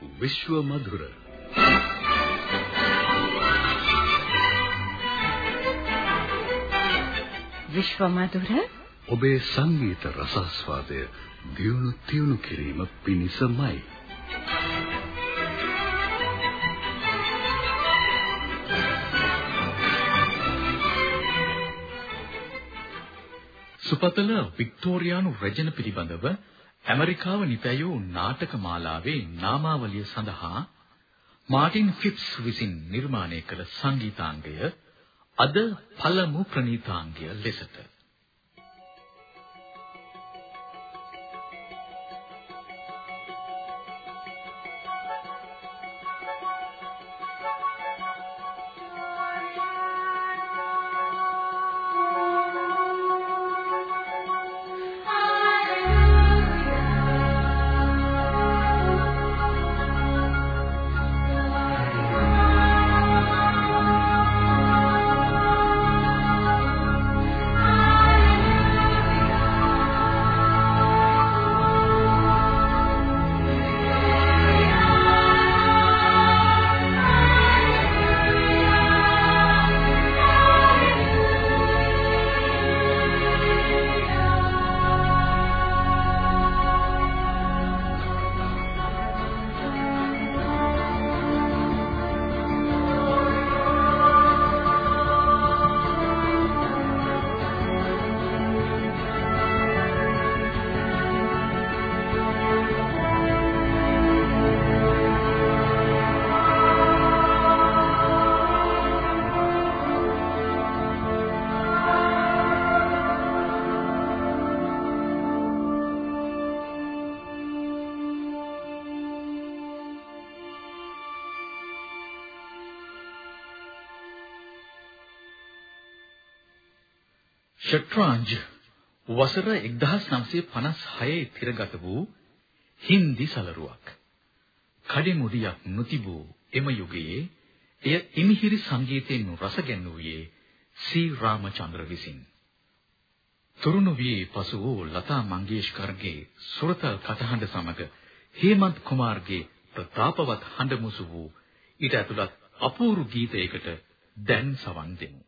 විශ්ව මధుර විශ්ව මధుර ඔබේ සංගීත රසස්වාදය දියුණු තියුණු කිරීම පිණිසමයි සුපතල වික්ටෝරියානු රජන පිළිබඳව ඇමරිකාව නිපැයූ නාටක මාලාවේ නාමාවලිය සඳහා මාටින් ෆිප්ස් විසින් නිර්මාණය කළ සංගීතාංගය අද පළමු ප්‍රණීතාංගය ලෙසට ෂට්‍රාන්ජ් වසර 1956 තිරගත වූ හින්දි සලරුවක්. කඩිමුඩියක් නොතිබූ එම යුගයේ එය ඉමිහිරි සංගීතයෙන් රස ගැන්වුවේ සී රාමචන්ද්‍ර විසින්. තරුණ වී පසු වූ ලතා මංගেশකර්ගේ සුරතල් කටහඬ සමග හේමන්ත් කුමාර්ගේ ප්‍රතාපවත් හඬ මුසු වූ ඊට ඇතුළත් අපූර්ව ගීතයකට දැන් සවන් දෙමු.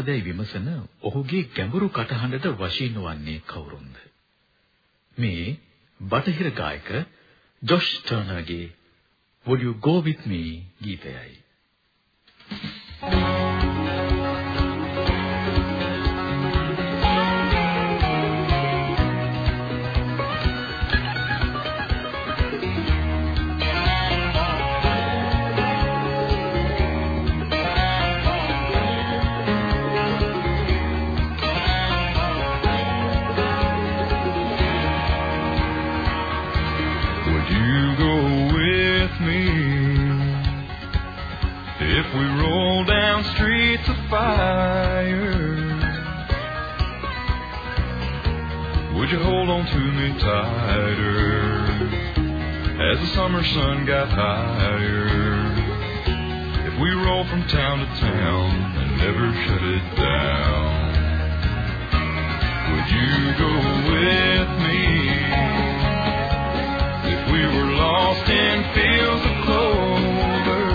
මට මනාපදයි විමසන ඔහුගේ ගැඹුරු කටහඬට වශී නොවන්නේ කවුරුන්ද? මේ බටහිර ගායක Josh ටර්නර්ගේ Would you go with me ගීතයයි. From town to town and never shut it down, would you go with me? If we were lost in fields of clover,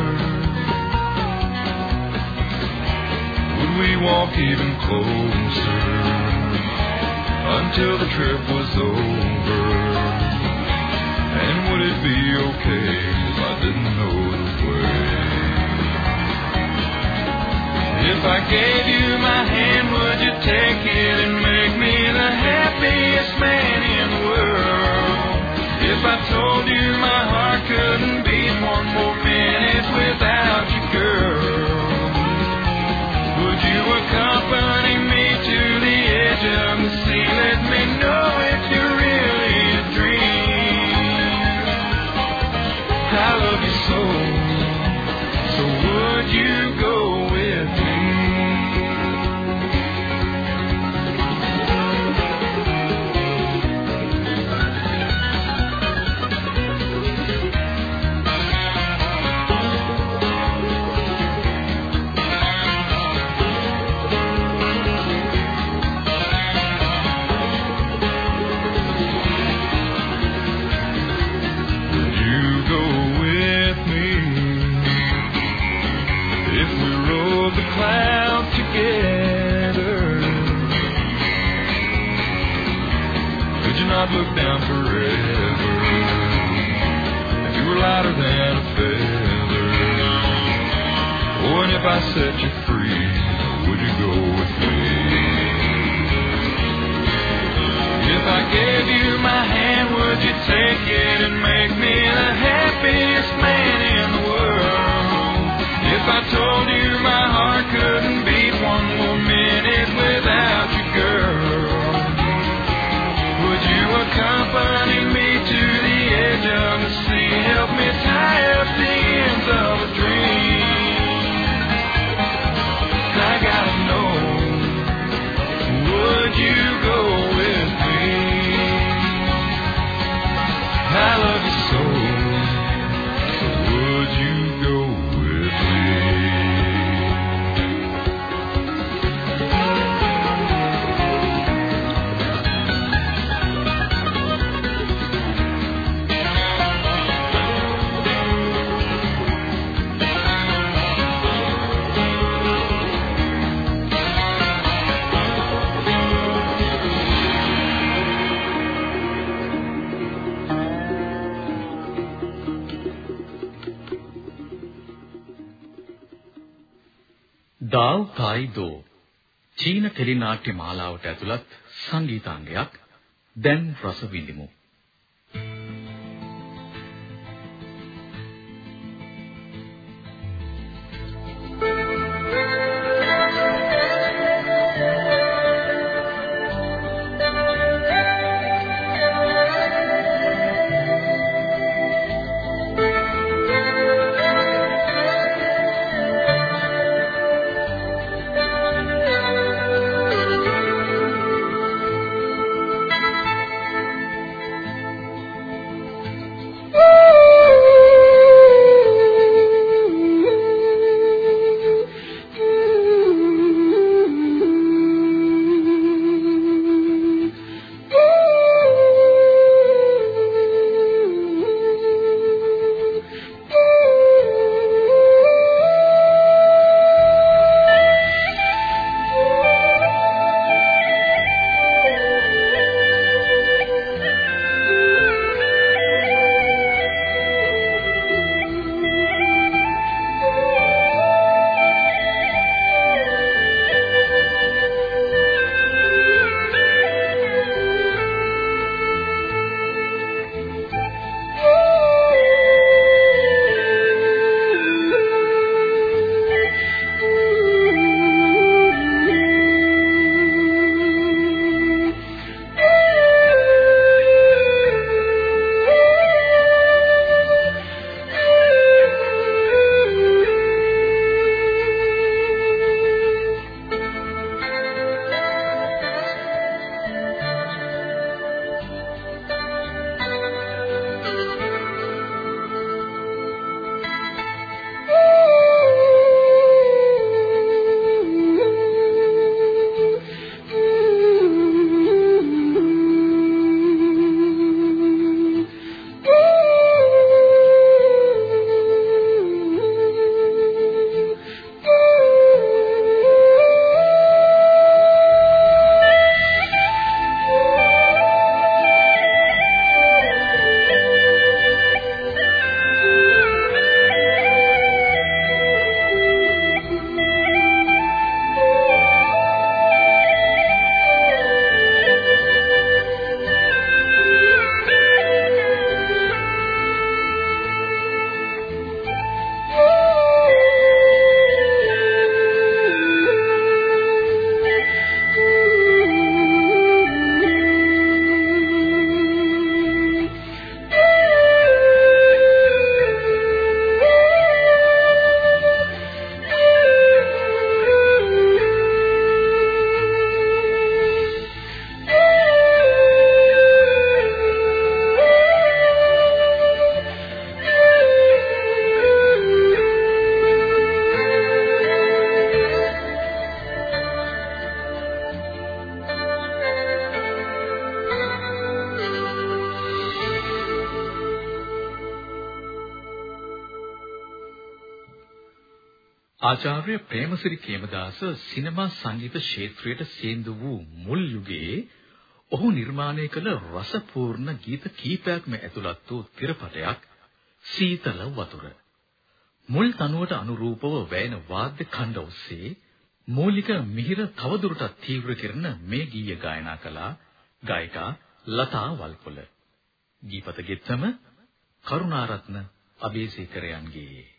would we walk even closer until the trip was over? And would it be okay if I didn't know If I gave you my hand, would you take it and make me the happiest man in the world? If I told you my heart couldn't beat one more minute without you, girl, would you accompany set you free, දාව් තායිදෝ චීන tele නාට්‍ය මාලාවට ඇතුළත් සංගීතාංගයක්. දැන් රස විඳිමු. ආචාර්ය ප්‍රේමසිරි කේමදාස සිනමා සංගීත ක්ෂේත්‍රයට සේඳු වූ මුල් යුගයේ ඔහු නිර්මාණය කළ රසපූර්ණ ගීත කීපයක්ම ඇතුළත් වූ තිරපටයක් සීතල වතුර. මුල් තනුවට අනුරූපව වැයෙන වාද්‍ය ඛණ්ඩ ඔස්සේ මූලික මිහිර තවදුරටත් තීව්‍ර කරන මේ ගීය ගායනා කළා ගායිකා ලතා වල්පොල. ගීපත ගෙත්තම කරුණාරත්න අබේසේකරයන්ගේ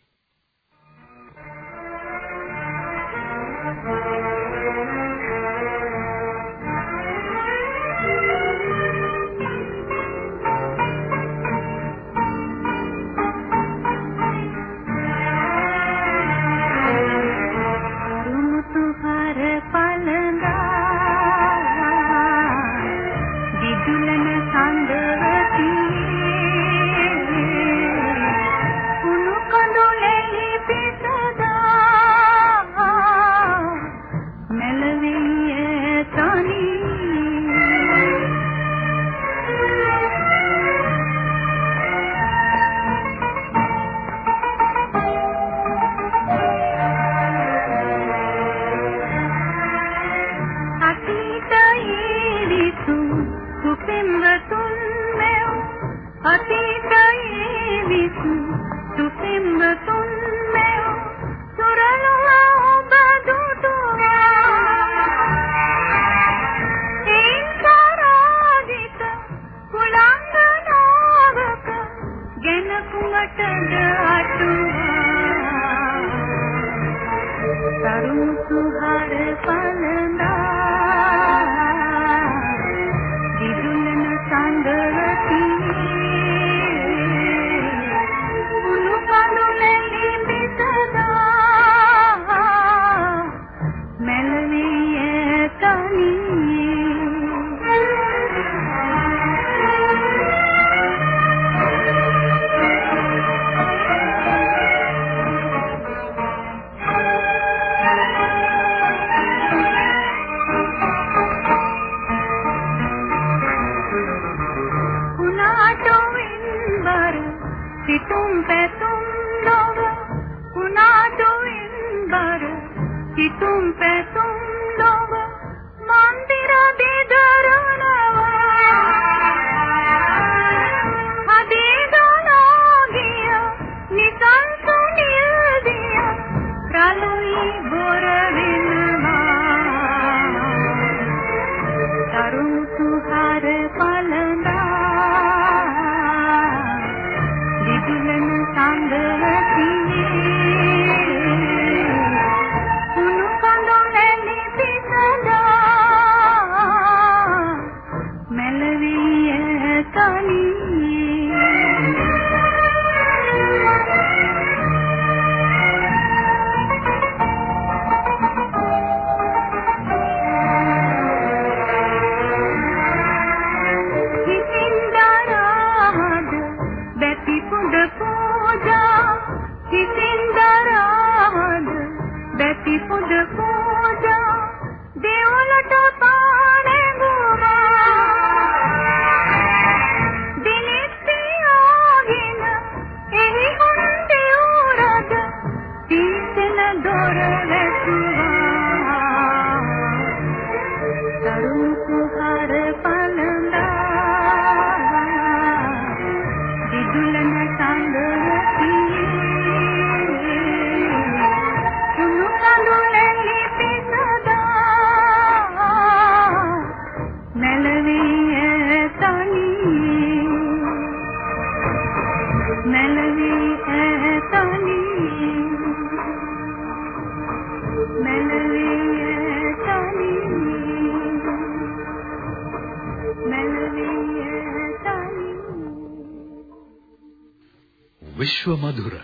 විශ්ව මధుර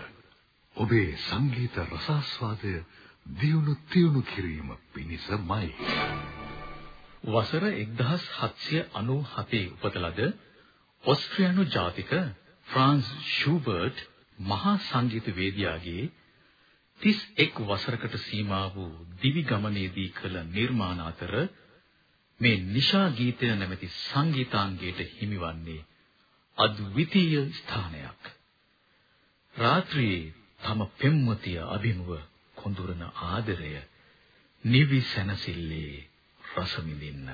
ඔබේ සංගීත රසාස්වාදය දියුණු තියුණු කිරීම පිණිසමයි වසර 1797 උපත ලද ඕස්ට්‍රියානු ජාතික ෆ්‍රාන්ස් ෂූබර්ට් මහා සංගීත වේදිකාවේ 31 වසරකට සීමා වූ දිවි ගමනේදී කළ නිර්මාණ අතර මේ නිශා ගීතය නැමැති සංගීතාංගයට හිමිවන්නේ අද්විතීය ස්ථානයක්. රාත්‍රියේ තම පෙම්වතිය අභිමුව හොඳුරන ආදරය නිවි සැනසෙල්ලේ රස විඳින්න.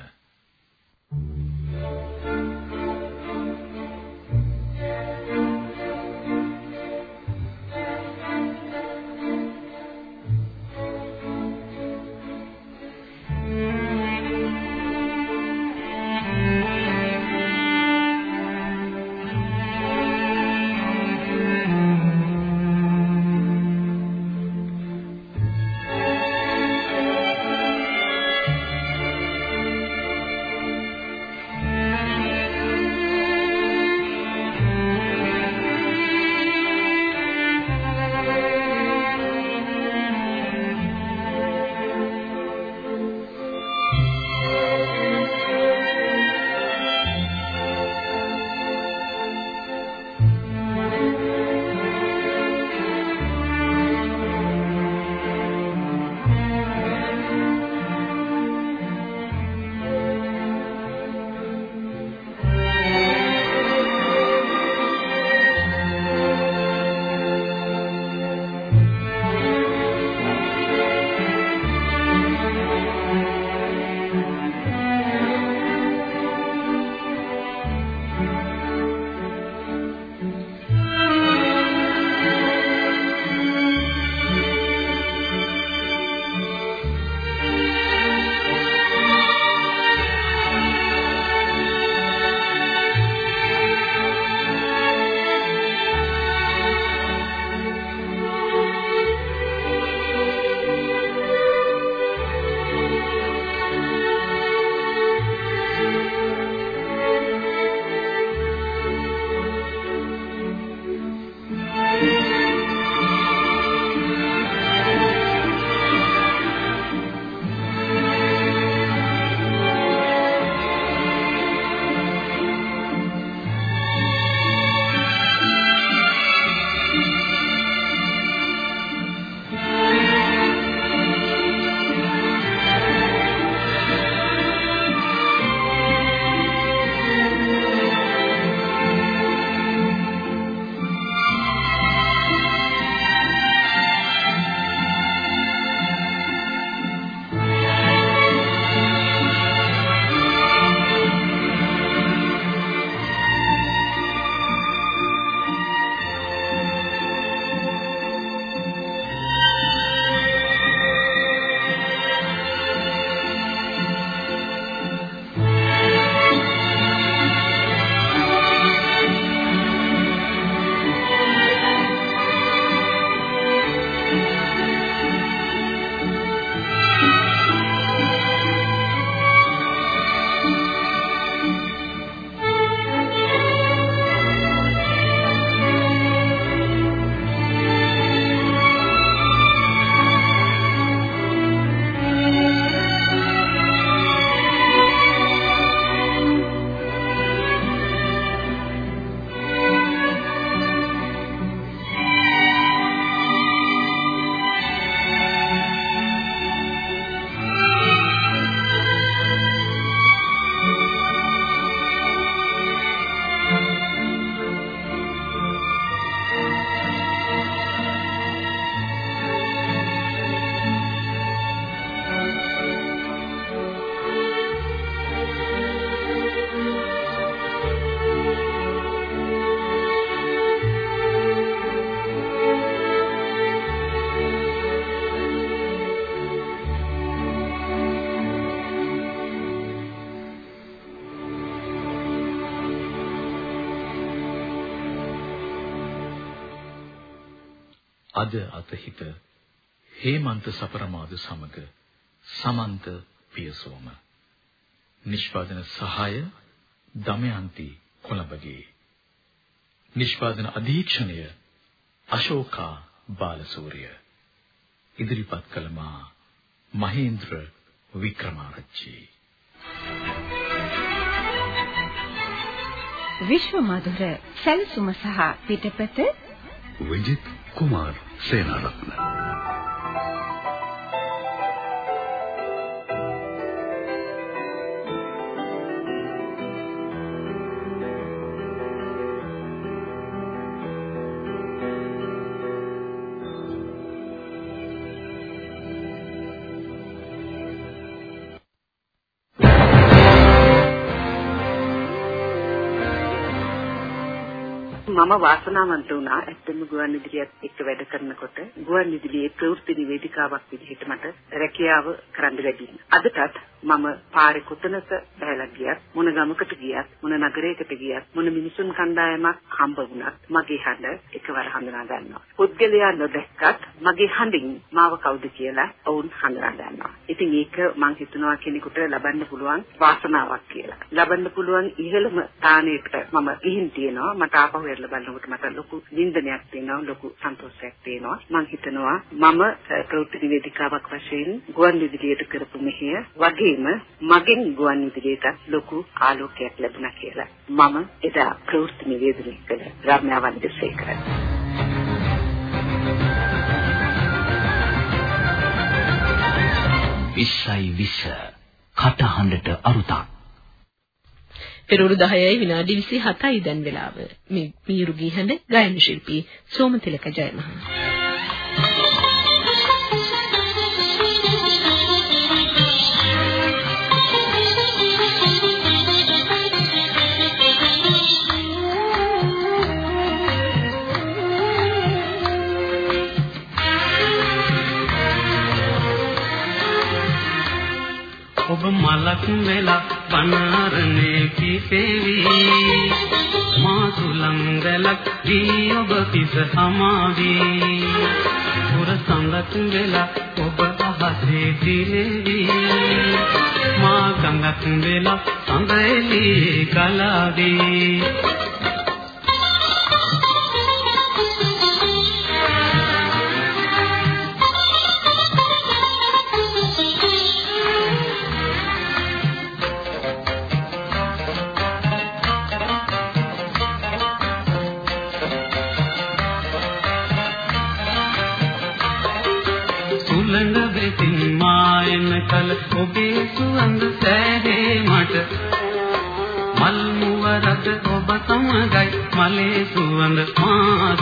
අද අතහිත හේමන්ත සපරමාදු සමග සමන්ත පියසෝම. නිෂ්පාදන සහාය දමයන්ති කොළඹගේ. නිෂ්පාදන අධීක්ෂණය අශෝකා බාලසූරිය. ඉදිරිපත් කළ මා මහේන්ද්‍ර වික්‍රමාරච්චි. විශ්ව මధుර සැලසුම සහ පිටපත විජිත් කුමාර් සේනාරත්න. මම වාසනාවන්ත වුණා ඇත්තම ගුවන් විදුලියත් එක්ක වැඩ කරනකොට ගුවන් විදුලියේ ප්‍රවෘත්ති නිවේදිකාවක් විදිහට මට රැකියාව කරන්න ලැබුණා. අදටත් මම පාරේ කොතනක බැලලා ගියත් මොන ගමකට ගියත් මොන නගරයකට ගියත් මොන මිනිසුන් කණ්ඩායමක් හම්බ වුණත් මගේ හඬ එකවර හඳුනා ගන්නවා. පුද්ගලයා නොදැක්කත් මගේ හඬින් මාව කවුද කියලා ඔවුන් හඳුනා ගන්නවා. ඉතින් ඒක මම හිතනවා කෙනෙකුට ලබන්න පුළුවන් වාසනාවක් කියලා. ලබන්න පුළුවන් ඉහළම ස්ථානයකට මම ගිහින් තියෙනවා. මට ආපහු එරලා බලනකොට මට ලොකු වින්දනයක් තියෙනවා, ලොකු සන්තෝෂයක් තියෙනවා. මම හිතනවා මම ප්‍රවෘත්ති නිවේදිකාවක් වශයෙන් ගුවන් විදුලියට කරපු මෙහෙය වගේම මගෙන් ගුවන් විදුලියට ලොකු ආලෝකයක් ලැබුණා කියලා. මම එදා ප්‍රවෘත්ති නිවේදනය කළ රාම්‍යා වන්දසේකර. විස්සයි විස්ස කටහඬට අරුතක් පෙරවරු 10යි විනාඩි 27යි දැන් වෙලාව. මේ මීරු ගීහඬ ගායන ශිල්පී සෝමතිලක ජයමහා. මලක් වෙලා පනාරණේ පිපෙවි මා සුලං ගලක් දී ඔබ පිස සමාවි. පුර සඳක් වෙලා ඔබ අහසේ දිලෙවි මා ගඟක් වෙලා සඳ එළියේ කලාවේ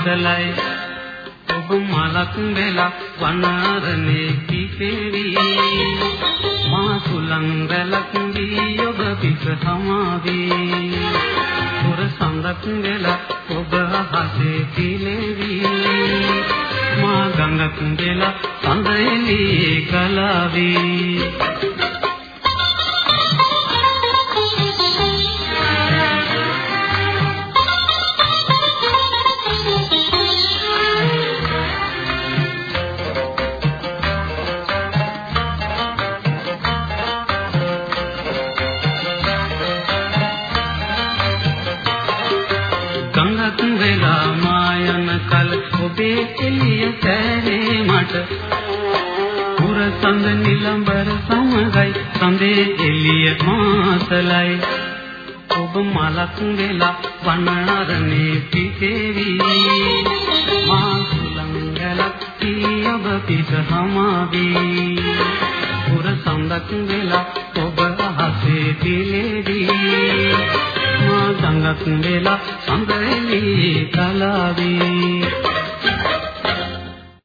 මාතලයි ඔබ මලක් වෙලා වනාරණේ කිපෙවි මා සුලං රැලක් දී ඔබ පිට සමාවි. පුර සඳක් වෙලා ඔබ හසේ පිලෙවි. මා ගඟක් වෙලා සඳෙලි කලාවේ මලක් වෙලා වනාරණේ පිටේවි. මා සුලංගලක් තියබ පිට සමාවි. පුර සඳක් වෙලා ඔබ අහසේ පිලෙවි මා ගඟක් වෙලා සඳ එළියේ කලාවේ